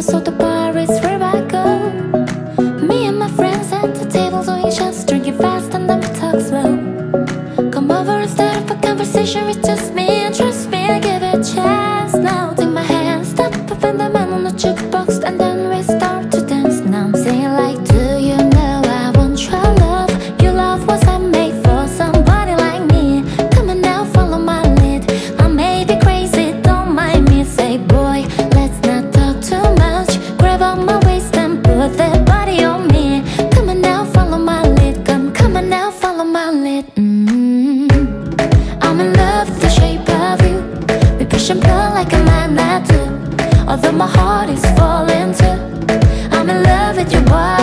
So the bar, it's where I go. Me and my friends at the table doing shots Drinking fast and then we talk slow. Come over and start up a conversation with just me And trust me, I give it a chance. Now Take my hand, stop up and then man on the chip it mm -hmm. I'm in love with the shape of you. We push and pull like a magnet do. Although my heart is falling too. I'm in love with your body.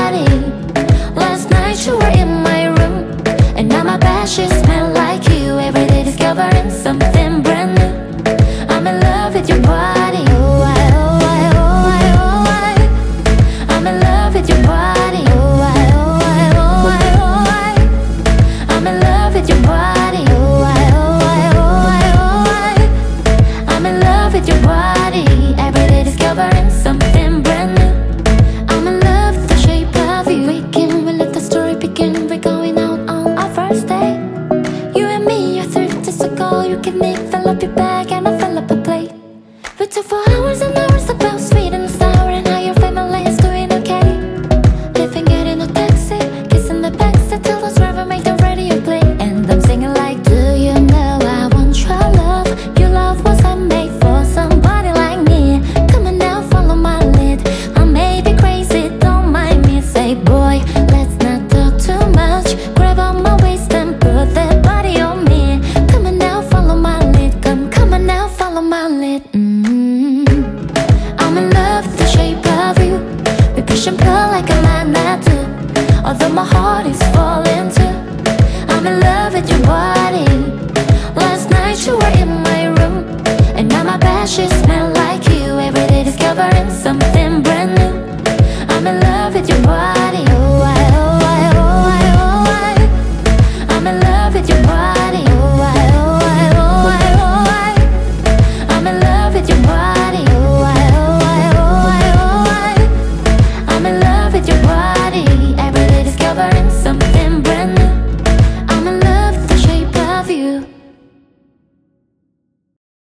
You can make fill up your bag and I'll push pull like a man I do. Although my heart is falling too. I'm in love with your body. Last night you were in my room And now my bed sheets smell like you. Every day discovering something